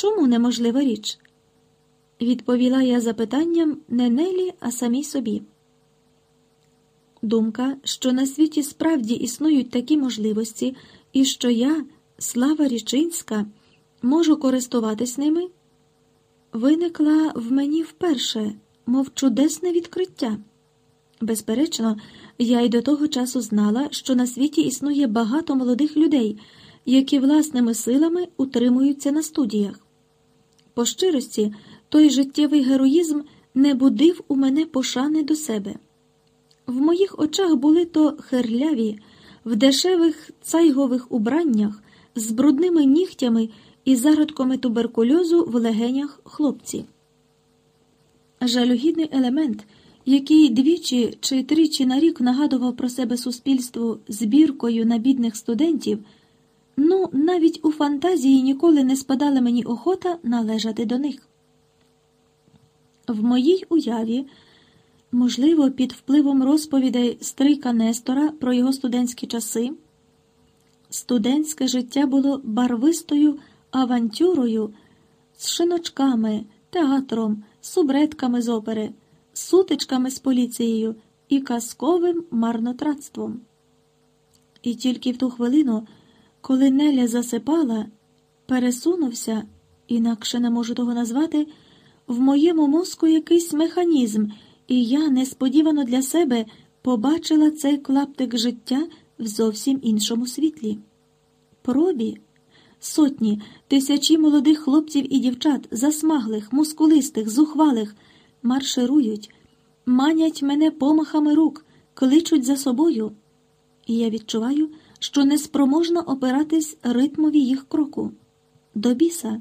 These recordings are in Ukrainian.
Чому неможлива річ? Відповіла я запитанням не Нелі, а самій собі. Думка, що на світі справді існують такі можливості, і що я, слава Річинська, можу користуватись ними, виникла в мені вперше, мов чудесне відкриття. Безперечно, я й до того часу знала, що на світі існує багато молодих людей, які власними силами утримуються на студіях. По щирості, той життєвий героїзм не будив у мене пошани до себе. В моїх очах були то херляві, в дешевих цайгових убраннях, з брудними нігтями і зародками туберкульозу в легенях хлопці. Жалюгідний елемент, який двічі чи тричі на рік нагадував про себе суспільству збіркою на бідних студентів, ну, навіть у фантазії ніколи не спадала мені охота належати до них. В моїй уяві. Можливо, під впливом розповідей стрийка Нестора про його студентські часи, студентське життя було барвистою авантюрою з шиночками, театром, субредками з опери, сутичками з поліцією і казковим марнотратством. І тільки в ту хвилину, коли Неля засипала, пересунувся, інакше не можу того назвати, в моєму мозку якийсь механізм. І я несподівано для себе побачила цей клаптик життя в зовсім іншому світлі. Пробі, сотні, тисячі молодих хлопців і дівчат, засмаглих, мускулистих, зухвалих, марширують, манять мене помахами рук, кличуть за собою. І я відчуваю, що неспроможна опиратись ритмові їх кроку. До біса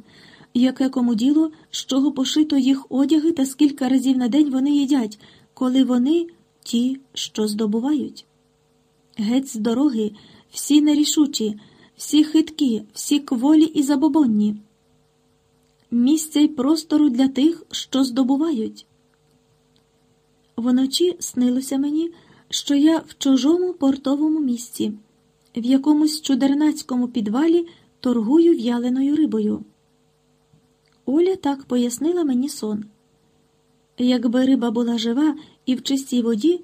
яке кому діло, з чого пошито їх одяги та скільки разів на день вони їдять, коли вони ті, що здобувають. Геть з дороги, всі нерішучі, всі хиткі, всі кволі і забобонні. Місця й простору для тих, що здобувають. Вночі снилося мені, що я в чужому портовому місці, в якомусь чудернацькому підвалі торгую в'яленою рибою. Оля так пояснила мені сон. Якби риба була жива і в чистій воді,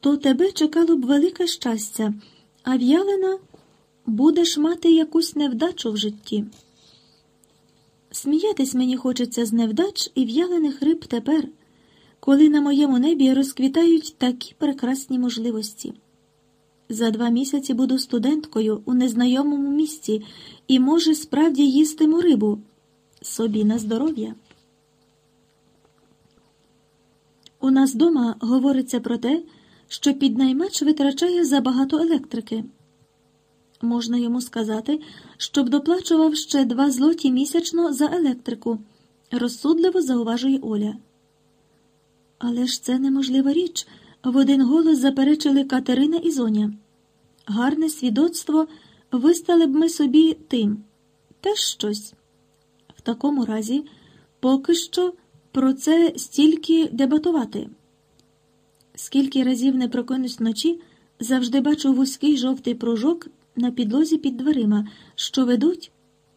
то тебе чекало б велике щастя, а в'ялена будеш мати якусь невдачу в житті. Сміятись мені хочеться з невдач і в'ялених риб тепер, коли на моєму небі розквітають такі прекрасні можливості. За два місяці буду студенткою у незнайомому місці і, може, справді їстиму рибу собі на здоров'я. У нас дома говориться про те, що піднаймач витрачає забагато електрики. Можна йому сказати, щоб доплачував ще два злоті місячно за електрику, розсудливо зауважує Оля. Але ж це неможлива річ, в один голос заперечили Катерина і Зоня. Гарне свідоцтво вистали б ми собі тим теж щось В такому разі поки що про це стільки дебатувати. Скільки разів не прокинусь вночі, завжди бачу вузький жовтий пружок на підлозі під дверима, що ведуть,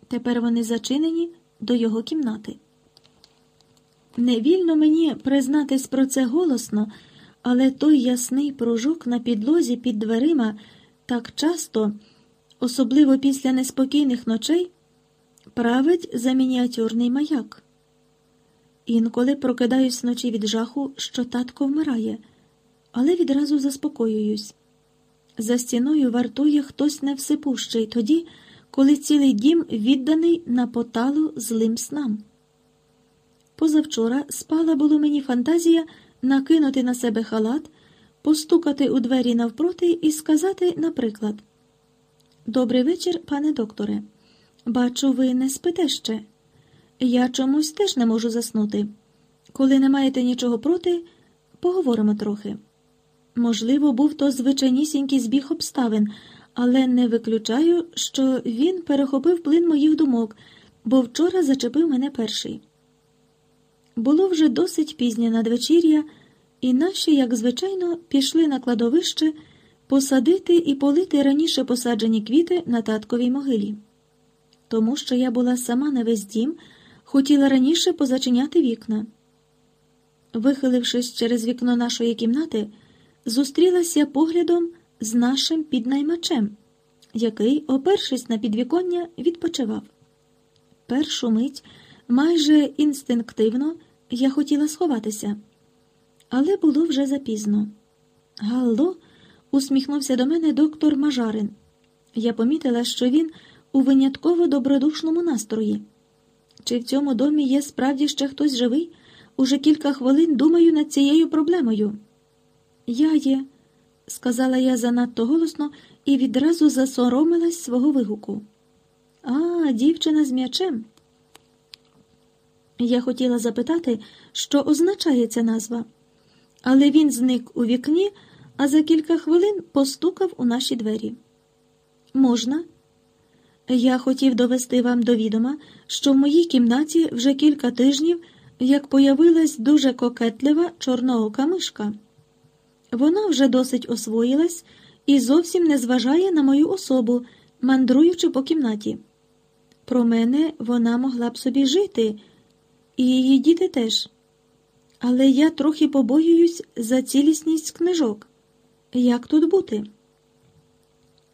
тепер вони зачинені до його кімнати. Невільно мені признатись про це голосно, але той ясний пружок на підлозі під дверима так часто, особливо після неспокійних ночей, править за мініатюрний маяк. Інколи прокидаюсь вночі від жаху, що татко вмирає, але відразу заспокоююсь. За стіною вартує хтось невсипущий тоді, коли цілий дім відданий на поталу злим снам. Позавчора спала було мені фантазія накинути на себе халат, постукати у двері навпроти і сказати, наприклад, Добрий вечір, пане докторе. Бачу, ви не спите ще. Я чомусь теж не можу заснути. Коли не маєте нічого проти, поговоримо трохи. Можливо, був то звичайнісінький збіг обставин, але не виключаю, що він перехопив плин моїх думок, бо вчора зачепив мене перший. Було вже досить пізнє надвечір'я, і наші, як звичайно, пішли на кладовище посадити і полити раніше посаджені квіти на татковій могилі тому що я була сама на весь дім, хотіла раніше позачиняти вікна. Вихилившись через вікно нашої кімнати, зустрілася поглядом з нашим піднаймачем, який, опершись на підвіконня, відпочивав. Першу мить майже інстинктивно я хотіла сховатися, але було вже запізно. Галло, усміхнувся до мене доктор Мажарин. Я помітила, що він у винятково добродушному настрої. Чи в цьому домі є справді ще хтось живий? Уже кілька хвилин думаю над цією проблемою. Я є, сказала я занадто голосно і відразу засоромилась свого вигуку. А, дівчина з м'ячем. Я хотіла запитати, що означає ця назва, але він зник у вікні, а за кілька хвилин постукав у наші двері. Можна? Я хотів довести вам до відома, що в моїй кімнаті вже кілька тижнів як появилась дуже кокетлива чорноока мишка. Вона вже досить освоїлась і зовсім не зважає на мою особу, мандруючи по кімнаті. Про мене вона могла б собі жити, і її діти теж. Але я трохи побоююсь за цілісність книжок. Як тут бути?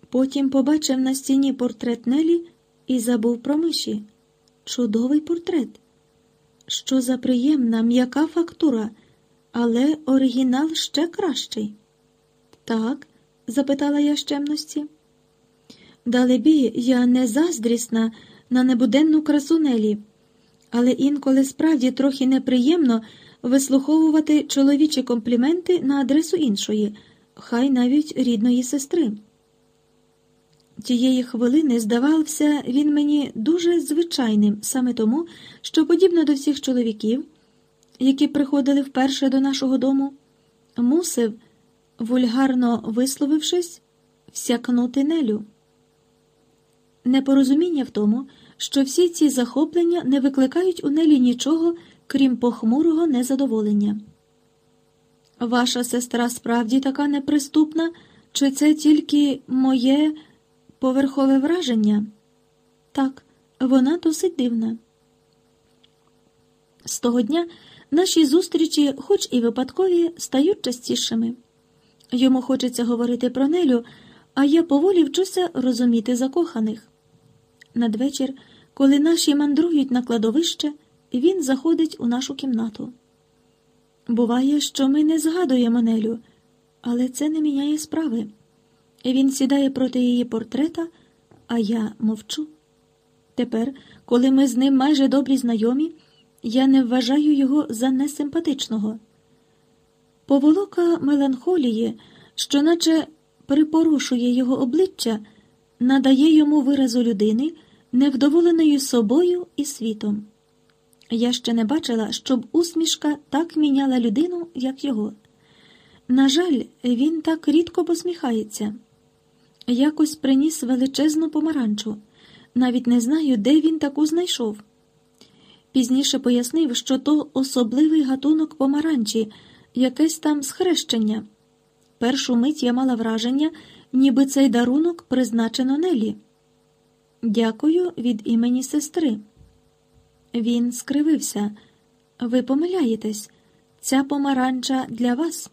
Потім побачив на стіні портрет Нелі і забув про миші. Чудовий портрет. Що за приємна, м'яка фактура, але оригінал ще кращий. Так? запитала я щемності. Далебі, я не заздрісна на небуденну красу Нелі, але інколи справді трохи неприємно вислуховувати чоловічі компліменти на адресу іншої, хай навіть рідної сестри. Тієї хвилини здавався він мені дуже звичайним, саме тому, що, подібно до всіх чоловіків, які приходили вперше до нашого дому, мусив, вульгарно висловившись, всякнути нелю. Непорозуміння в тому, що всі ці захоплення не викликають у нелі нічого, крім похмурого незадоволення. Ваша сестра справді така неприступна, чи це тільки моє поверхове враження? Так, вона досить дивна. З того дня наші зустрічі, хоч і випадкові, стають частішими. Йому хочеться говорити про Нелю, а я поволі вчуся розуміти закоханих. Надвечір, коли наші мандрують на кладовище, він заходить у нашу кімнату. Буває, що ми не згадуємо Нелю, але це не міняє справи. Він сідає проти її портрета, а я мовчу. Тепер, коли ми з ним майже добрі знайомі, я не вважаю його за несимпатичного. Поволока меланхолії, що наче припорушує його обличчя, надає йому виразу людини, невдоволеної собою і світом. Я ще не бачила, щоб усмішка так міняла людину, як його. На жаль, він так рідко посміхається. Якось приніс величезну помаранчу. Навіть не знаю, де він таку знайшов. Пізніше пояснив, що то особливий гатунок помаранчі, якесь там схрещення. Першу мить я мала враження, ніби цей дарунок призначено Нелі. Дякую від імені сестри. Він скривився. Ви помиляєтесь, ця помаранча для вас.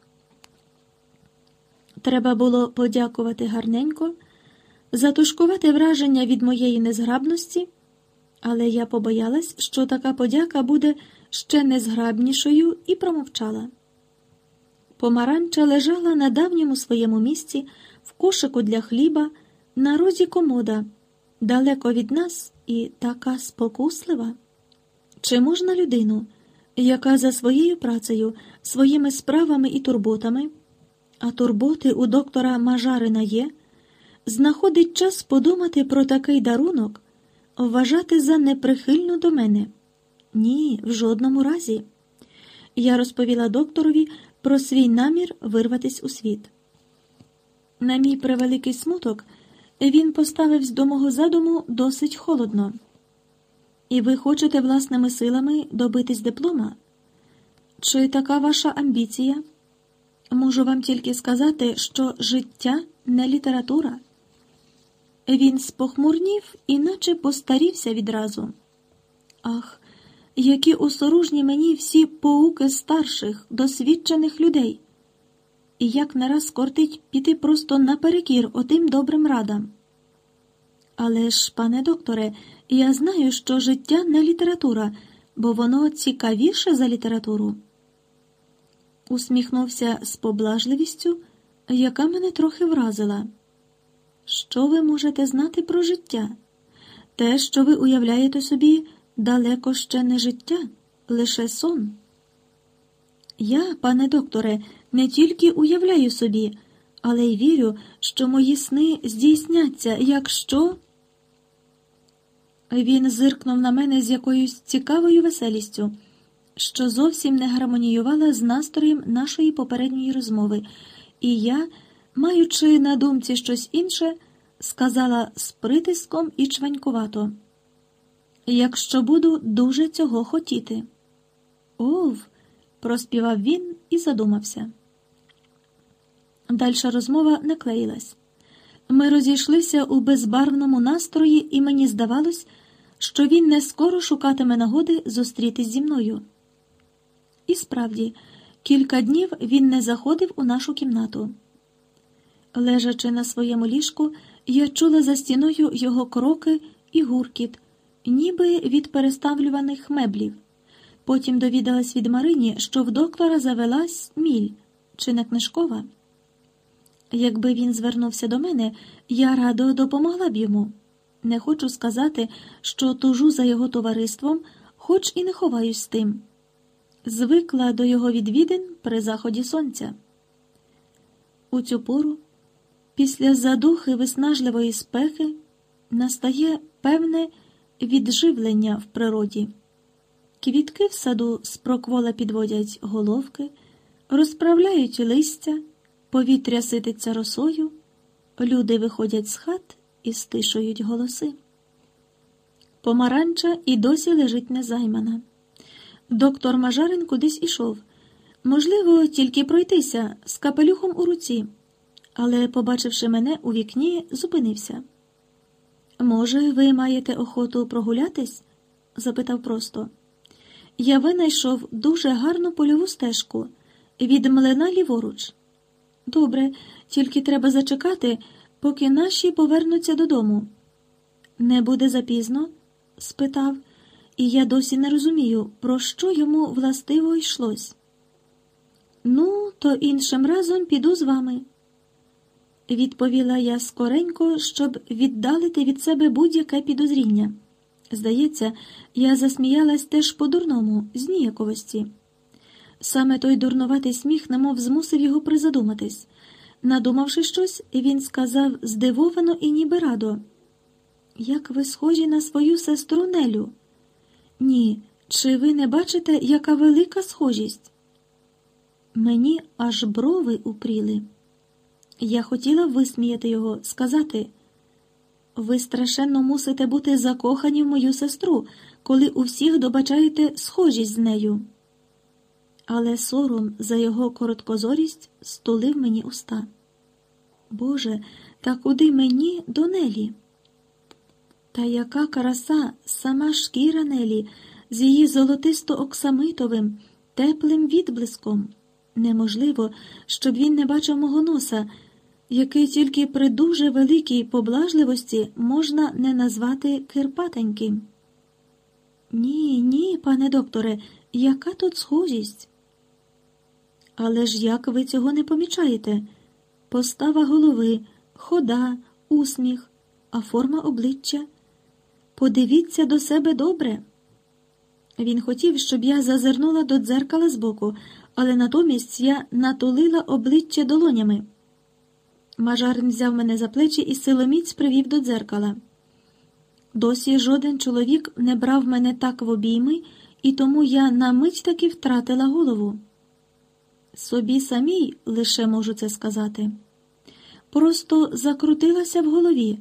Треба було подякувати гарненько, затушкувати враження від моєї незграбності, але я побоялась, що така подяка буде ще незграбнішою, і промовчала. Помаранча лежала на давньому своєму місці в кошику для хліба на розі комода, далеко від нас і така спокуслива. Чи можна людину, яка за своєю працею, своїми справами і турботами? а турботи у доктора Мажарина є, знаходить час подумати про такий дарунок, вважати за неприхильну до мене. Ні, в жодному разі. Я розповіла докторові про свій намір вирватись у світ. На мій превеликий смуток, він поставився до мого задуму досить холодно. І ви хочете власними силами добитись диплома? Чи така ваша амбіція? Можу вам тільки сказати, що життя не література. Він спохмурнів і наче постарівся відразу. Ах, які осоружні мені всі поуки старших, досвідчених людей, і як нараз кортить піти просто наперекір отим добрим радам. Але ж, пане докторе, я знаю, що життя не література, бо воно цікавіше за літературу. Усміхнувся з поблажливістю, яка мене трохи вразила. Що ви можете знати про життя? Те, що ви уявляєте собі, далеко ще не життя, лише сон. Я, пане докторе, не тільки уявляю собі, але й вірю, що мої сни здійсняться, якщо. Він зиркнув на мене з якоюсь цікавою веселістю, що зовсім не гармоніювала з настроєм нашої попередньої розмови, і я, маючи на думці щось інше, сказала з притиском і чванькувато. Якщо буду дуже цього хотіти. Ов, проспівав він і задумався. Дальша розмова не клеїлась. Ми розійшлися у безбарвному настрої, і мені здавалось, що він не скоро шукатиме нагоди зустрітись зі мною. І справді, кілька днів він не заходив у нашу кімнату. Лежачи на своєму ліжку, я чула за стіною його кроки і гуркіт, ніби від переставлюваних меблів. Потім довідалась від Марині, що в доктора завелась міль, чи не книжкова. Якби він звернувся до мене, я радо допомогла б йому. Не хочу сказати, що тужу за його товариством, хоч і не ховаюсь з тим. Звикла до його відвідин при заході сонця. У цю пору, після задухи виснажливої спеки, настає певне відживлення в природі. Квітки в саду спроквола підводять головки, розправляють листя, повітря сититься росою, люди виходять з хат і стишують голоси. Помаранча і досі лежить незаймана. Доктор Мажарин кудись ішов. Можливо, тільки пройтися з капелюхом у руці, але, побачивши мене у вікні, зупинився. Може, ви маєте охоту прогулятись? запитав просто. Я винайшов дуже гарну польову стежку від млина ліворуч. Добре, тільки треба зачекати, поки наші повернуться додому. Не буде запізно? спитав, і я досі не розумію, про що йому властиво йшлось. Ну, то іншим разом піду з вами, відповіла я скоренько, щоб віддалити від себе будь-яке підозріння. Здається, я засміялась теж по-дурному, з ніяковості. Саме той дурнуватий сміх немов змусив його призадуматись. Надумавши щось, він сказав здивовано і ніби радо. Як ви схожі на свою сестру Нелю? Ні, чи ви не бачите, яка велика схожість? Мені аж брови упріли. Я хотіла висміяти його, сказати. Ви страшенно мусите бути закохані в мою сестру, коли у всіх добачаєте схожість з нею. Але сором за його короткозорість стулив мені уста. Боже, та куди мені до Нелі? Та яка краса сама шкіра Нелі з її золотисто-оксамитовим, теплим відблиском. Неможливо, щоб він не бачив мого носа який тільки при дуже великій поблажливості можна не назвати кирпатеньким. Ні, ні, пане докторе, яка тут схожість? Але ж як ви цього не помічаєте? Постава голови, хода, усміх, а форма обличчя. Подивіться до себе добре. Він хотів, щоб я зазирнула до дзеркала збоку, але натомість я натулила обличчя долонями. Мажарин взяв мене за плечі і силоміць привів до дзеркала. Досі жоден чоловік не брав мене так в обійми, і тому я на мить таки втратила голову. Собі самій лише можу це сказати. Просто закрутилася в голові,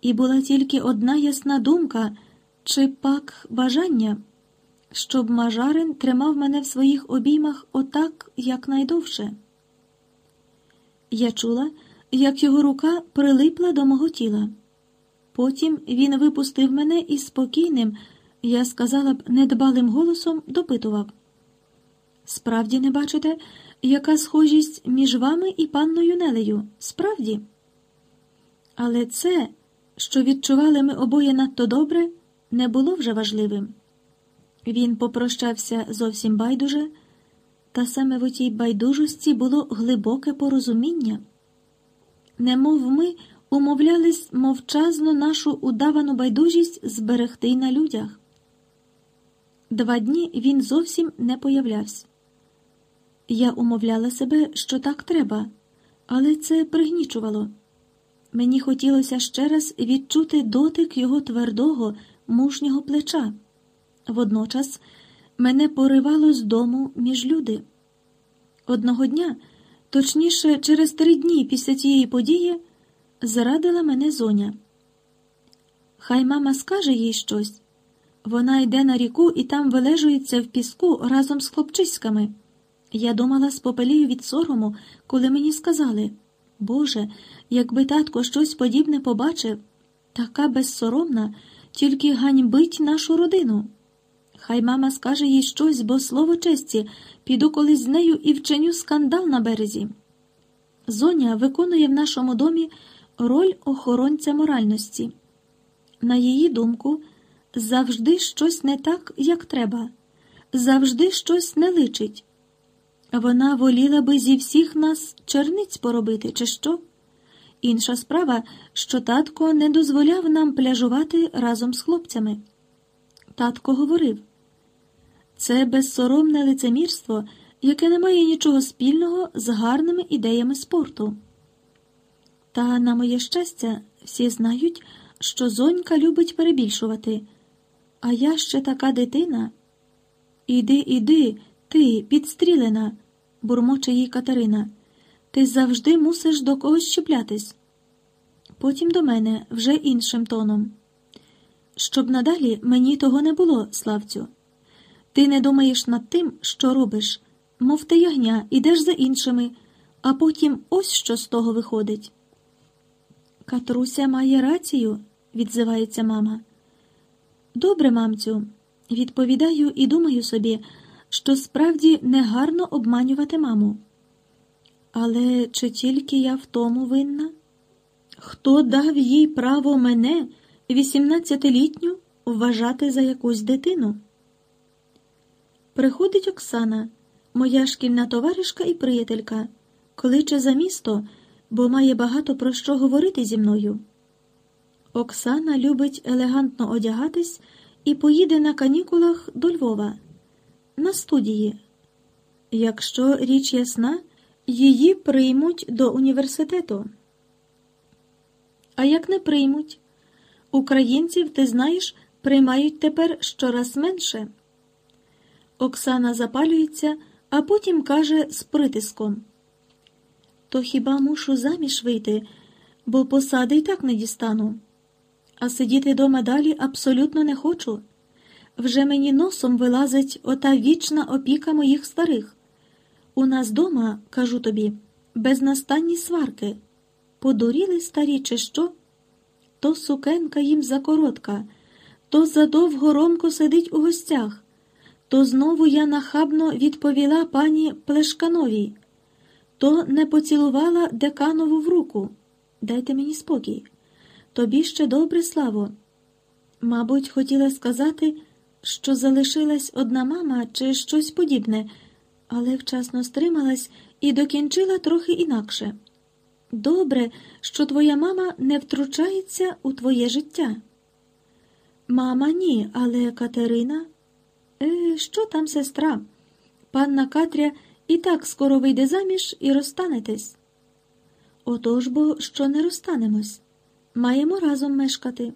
і була тільки одна ясна думка чи пак бажання, щоб мажарин тримав мене в своїх обіймах отак якнайдовше. Я чула, як його рука прилипла до мого тіла. Потім він випустив мене і спокійним, Я сказала б недбалим голосом, допитував. Справді не бачите, яка схожість між вами і панною Нелею? Справді? Але це, що відчували ми обоє надто добре, не було вже важливим. Він попрощався зовсім байдуже, та саме в тій байдужості було глибоке порозуміння. Немов ми умовлялись мовчазно нашу удавану байдужість зберегти на людях. Два дні він зовсім не появлявся. Я умовляла себе, що так треба, але це пригнічувало. Мені хотілося ще раз відчути дотик його твердого, мужнього плеча. Водночас мене поривало з дому між люди. Одного дня, точніше, через три дні після цієї події, зрадила мене зоня. Хай мама скаже їй щось. Вона йде на ріку і там вилежується в піску разом з хлопчиськами. Я думала, спопелію від сорому, коли мені сказали Боже, якби татко щось подібне побачив, така безсоромна, тільки ганьбить нашу родину. Хай мама скаже їй щось, бо слово честі, піду колись з нею і вчиню скандал на березі. Зоня виконує в нашому домі роль охоронця моральності. На її думку, завжди щось не так, як треба, завжди щось не личить. Вона воліла би зі всіх нас черниць поробити, чи що? Інша справа, що татко не дозволяв нам пляжувати разом з хлопцями. Татко говорив це безсоромне лицемірство, яке не має нічого спільного з гарними ідеями спорту. Та, на моє щастя, всі знають, що зонька любить перебільшувати, а я ще така дитина. Іди, іди, ти, підстрілена, бурмоче їй Катерина. Ти завжди мусиш до когось щеплятись. Потім до мене вже іншим тоном. Щоб надалі мені того не було, Славцю. Ти не думаєш над тим, що робиш, мов ти ягня, ідеш за іншими, а потім ось що з того виходить. Катруся має рацію, відзивається мама. Добре, мамцю, відповідаю і думаю собі, що справді негарно обманювати маму. Але чи тільки я в тому винна? Хто дав їй право мене, вісімнадцятилітню, вважати за якусь дитину? Приходить Оксана, моя шкільна товаришка і приятелька, кличе за місто, бо має багато про що говорити зі мною. Оксана любить елегантно одягатись і поїде на канікулах до Львова, на студії. Якщо річ ясна, її приймуть до університету. А як не приймуть? Українців, ти знаєш, приймають тепер щораз менше. Оксана запалюється, а потім каже з притиском: То хіба мушу заміж вийти, бо посади й так не дістану. А сидіти дома далі абсолютно не хочу. Вже мені носом вилазить ота вічна опіка моїх старих. У нас дома, кажу тобі, безнастанні сварки. Подуріли старі, чи що? То сукенка їм закоротка, то задовго ромко сидить у гостях то знову я нахабно відповіла пані Плешкановій, то не поцілувала деканову в руку. Дайте мені спокій. Тобі ще добре, Славо. Мабуть, хотіла сказати, що залишилась одна мама чи щось подібне, але вчасно стрималась і докінчила трохи інакше. Добре, що твоя мама не втручається у твоє життя. Мама, ні, але Катерина. Е, що там, сестра? Панна Катря і так скоро вийде заміж і розстанетесь. Отож бо що не розстанемось. Маємо разом мешкати.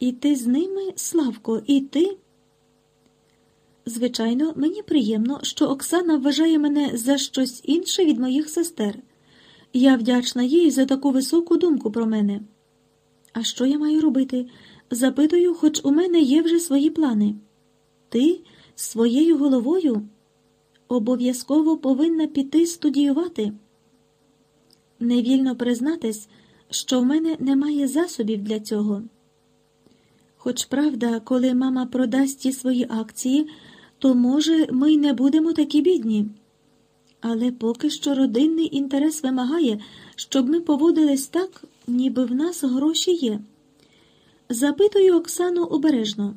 І ти з ними, Славко, і ти. Звичайно, мені приємно, що Оксана вважає мене за щось інше від моїх сестер. Я вдячна їй за таку високу думку про мене. А що я маю робити? Запитую, хоч у мене є вже свої плани ти своєю головою обов'язково повинна піти студіювати. Невільно признатись, що в мене немає засобів для цього. Хоч правда, коли мама продасть ті свої акції, то, може, ми й не будемо такі бідні. Але поки що родинний інтерес вимагає, щоб ми поводились так, ніби в нас гроші є. Запитую Оксану обережно.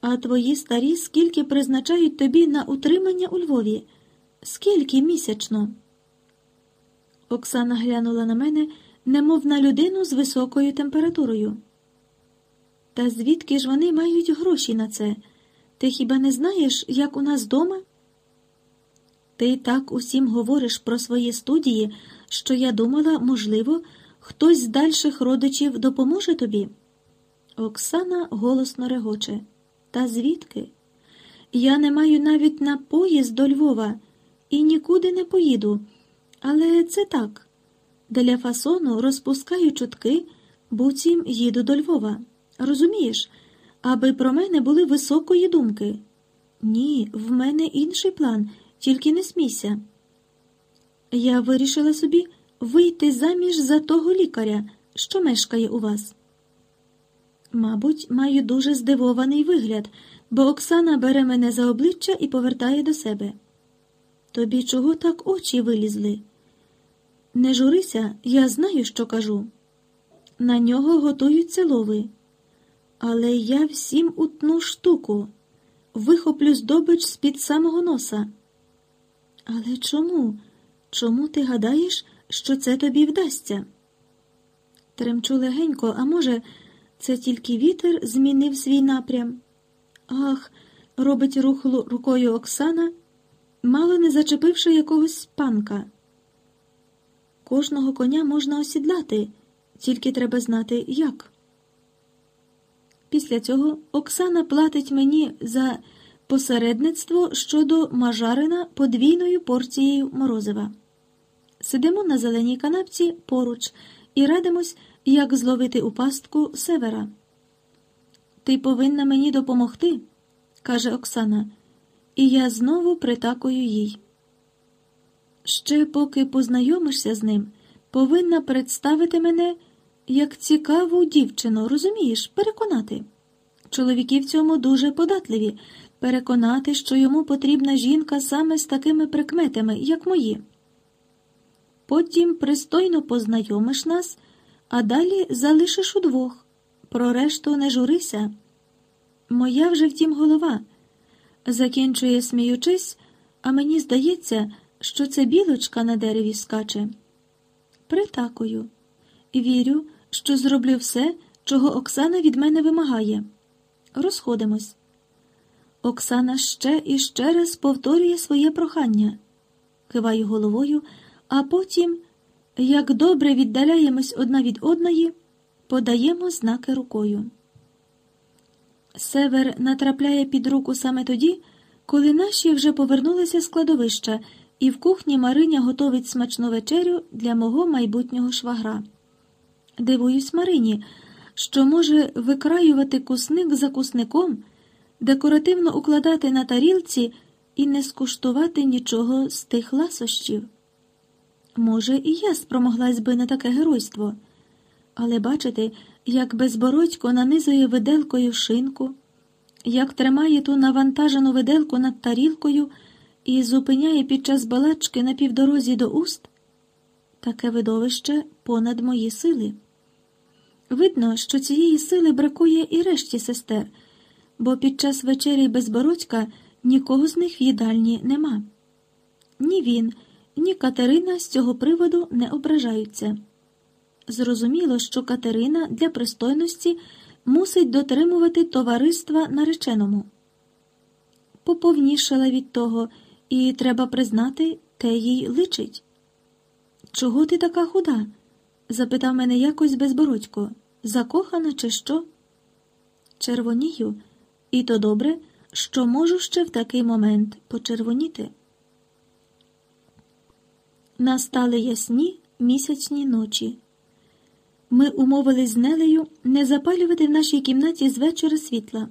А твої старі скільки призначають тобі на утримання у Львові? Скільки місячно? Оксана глянула на мене, немов на людину з високою температурою. Та звідки ж вони мають гроші на це? Ти хіба не знаєш, як у нас дома? Ти так усім говориш про свої студії, що я думала, можливо, хтось з дальших родичів допоможе тобі. Оксана голосно регоче. Та звідки? Я не маю навіть на поїзд до Львова і нікуди не поїду. Але це так. Для фасону розпускаю чутки, буцім їду до Львова. Розумієш, аби про мене були високої думки. Ні, в мене інший план, тільки не смійся. Я вирішила собі вийти заміж за того лікаря, що мешкає у вас. Мабуть, маю дуже здивований вигляд, бо Оксана бере мене за обличчя і повертає до себе. Тобі чого так очі вилізли? Не журися, я знаю, що кажу. На нього готуються лови. Але я всім утну штуку, вихоплю здобич з-під самого носа. Але чому? Чому ти гадаєш, що це тобі вдасться? Тремчу легенько, а може, це тільки вітер змінив свій напрям. Ах, робить рух рукою Оксана, мало не зачепивши якогось панка. Кожного коня можна осідлати, тільки треба знати, як. Після цього Оксана платить мені за посередництво щодо мажарина подвійною порцією морозива. Сидимо на зеленій канапці поруч і радимось, як зловити у пастку севера. Ти повинна мені допомогти, каже Оксана, і я знову притакую їй. Ще поки познайомишся з ним, повинна представити мене як цікаву дівчину, розумієш, переконати. Чоловіки в цьому дуже податливі, переконати, що йому потрібна жінка саме з такими прикметами, як мої. Потім пристойно познайомиш нас, а далі залишиш удвох. Про решту не журися. Моя вже втім голова. Закінчує, сміючись, а мені здається, що це білочка на дереві скаче. Притакую. Вірю, що зроблю все, чого Оксана від мене вимагає. Розходимось. Оксана ще і ще раз повторює своє прохання, киваю головою, а потім, як добре віддаляємось одна від одної, подаємо знаки рукою. Север натрапляє під руку саме тоді, коли наші вже повернулися з кладовища, і в кухні Мариня готовить смачну вечерю для мого майбутнього швагра. Дивуюсь Марині, що може викраювати кусник за кусником, декоративно укладати на тарілці і не скуштувати нічого з тих ласощів. Може, і я спромоглась би на таке геройство, але бачите, як безбородько нанизує виделкою шинку, як тримає ту навантажену виделку над тарілкою і зупиняє під час балачки на півдорозі до уст, таке видовище понад мої сили. Видно, що цієї сили бракує і решті сестер, бо під час вечері безбородька нікого з них в їдальні нема. Ні він, ні Катерина з цього приводу не ображаються. Зрозуміло, що Катерина для пристойності мусить дотримувати товариства нареченому. Поповнішала від того, і треба признати, те їй личить. Чого ти така худа? запитав мене якось безбородько. Закохана, чи що? Червонію, і то добре, що можу ще в такий момент почервоніти. Настали ясні місячні ночі. Ми умовились з Нелею не запалювати в нашій кімнаті з вечора світла.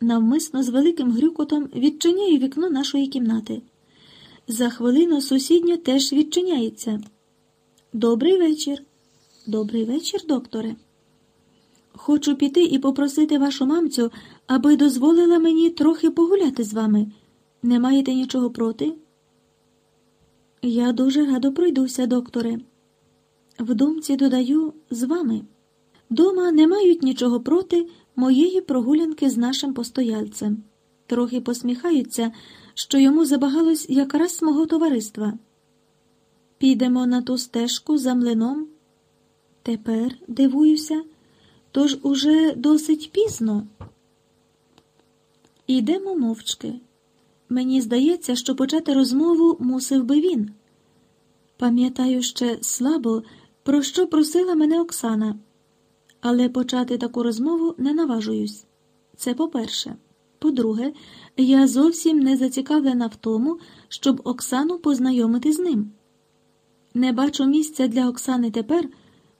Навмисно з великим грюкотом відчиняю вікно нашої кімнати. За хвилину сусіднє теж відчиняється. Добрий вечір. Добрий вечір, докторе. Хочу піти і попросити вашу мамцю, аби дозволила мені трохи погуляти з вами. Не маєте нічого проти? Я дуже радо пройдуся, докторе. В думці додаю з вами. Дома не мають нічого проти моєї прогулянки з нашим постояльцем. Трохи посміхаються, що йому забагалось якраз мого товариства. Підемо на ту стежку за млином. Тепер дивуюся, тож уже досить пізно. Йдемо мовчки. Мені здається, що почати розмову мусив би він. Пам'ятаю ще слабо, про що просила мене Оксана, але почати таку розмову не наважуюсь. Це по-перше. По-друге, я зовсім не зацікавлена в тому, щоб Оксану познайомити з ним. Не бачу місця для Оксани тепер,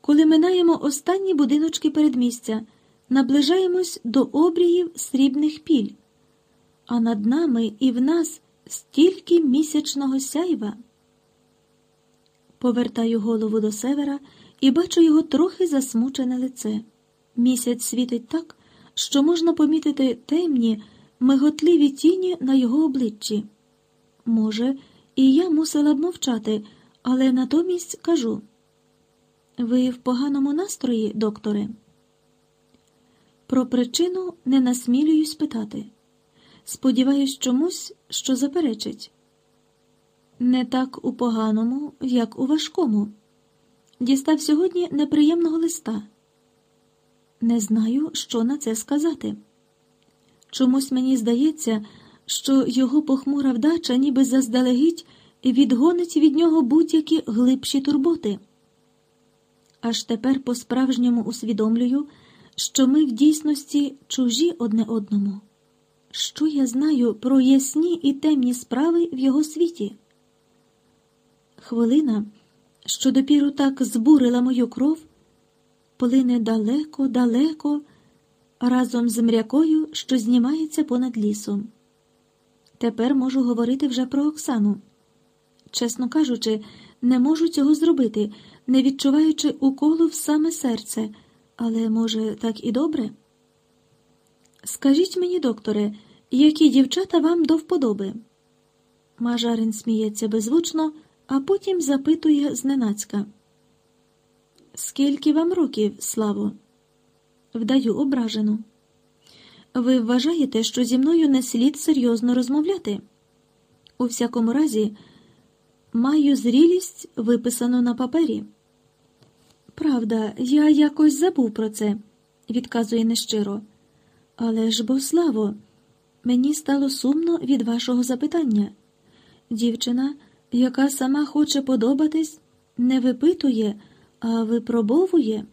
коли минаємо останні будиночки передмістя, наближаємось до обріїв срібних піль, а над нами і в нас стільки місячного сяйва. Повертаю голову до севера і бачу його трохи засмучене лице. Місяць світить так, що можна помітити темні, миготливі тіні на його обличчі. Може, і я мусила б мовчати, але натомість кажу ви в поганому настрої, докторе? Про причину не насмілююсь питати. Сподіваюсь чомусь, що заперечить. Не так у поганому, як у важкому. Дістав сьогодні неприємного листа. Не знаю, що на це сказати. Чомусь мені здається, що його похмура вдача ніби заздалегідь відгонить від нього будь-які глибші турботи. Аж тепер по-справжньому усвідомлюю, що ми в дійсності чужі одне одному. Що я знаю про ясні і темні справи в його світі? Хвилина, що допіру так збурила мою кров, плине далеко, далеко, разом з мрякою, що знімається понад лісом. Тепер можу говорити вже про Оксану. Чесно кажучи, не можу цього зробити, не відчуваючи уколу в саме серце, але, може, так і добре? Скажіть мені, докторе, які дівчата вам до вподоби? Мажарин сміється беззвучно, а потім запитує зненацька. Скільки вам років, Славо? Вдаю ображену. Ви вважаєте, що зі мною не слід серйозно розмовляти? У всякому разі, маю зрілість виписану на папері. Правда, я якось забув про це, відказує нещиро. Але ж бо славо, мені стало сумно від вашого запитання. Дівчина, яка сама хоче подобатись, не випитує, а випробовує.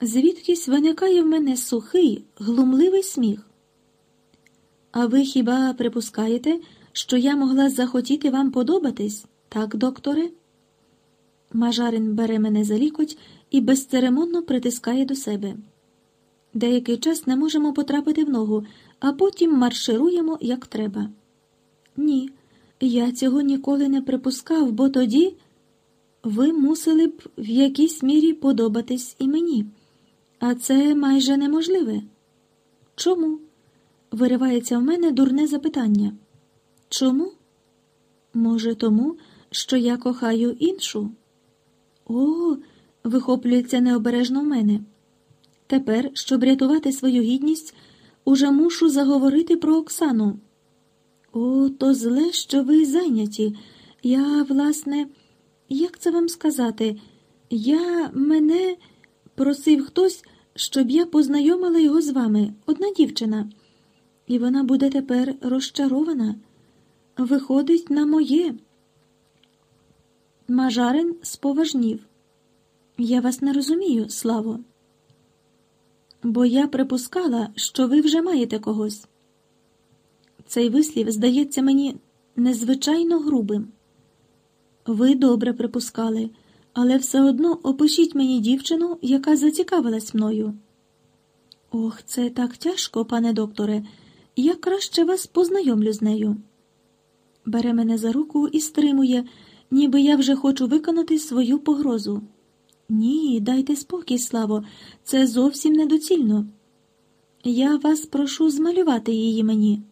Звідкись виникає в мене сухий, глумливий сміх. А ви хіба припускаєте, що я могла захотіти вам подобатись, так, докторе? Мажарин бере мене за лікоть і безцеремонно притискає до себе. Деякий час не можемо потрапити в ногу, а потім маршируємо, як треба. Ні, я цього ніколи не припускав, бо тоді ви мусили б в якійсь мірі подобатись і мені, а це майже неможливе. Чому? виривається в мене дурне запитання. Чому? Може, тому, що я кохаю іншу? О, вихоплюється необережно в мене. Тепер, щоб рятувати свою гідність, уже мушу заговорити про Оксану. О, то зле, що ви зайняті. Я, власне, як це вам сказати? Я мене просив хтось, щоб я познайомила його з вами, одна дівчина, і вона буде тепер розчарована. Виходить на моє. Мажарин споважнів. Я вас не розумію, Славо. Бо я припускала, що ви вже маєте когось. Цей вислів здається мені незвичайно грубим. Ви добре припускали, але все одно опишіть мені дівчину, яка зацікавилась мною. Ох, це так тяжко, пане докторе. Я краще вас познайомлю з нею. Бере мене за руку і стримує, ніби я вже хочу виконати свою погрозу. Ні, дайте спокій, Славо, це зовсім недоцільно. Я вас прошу змалювати її мені.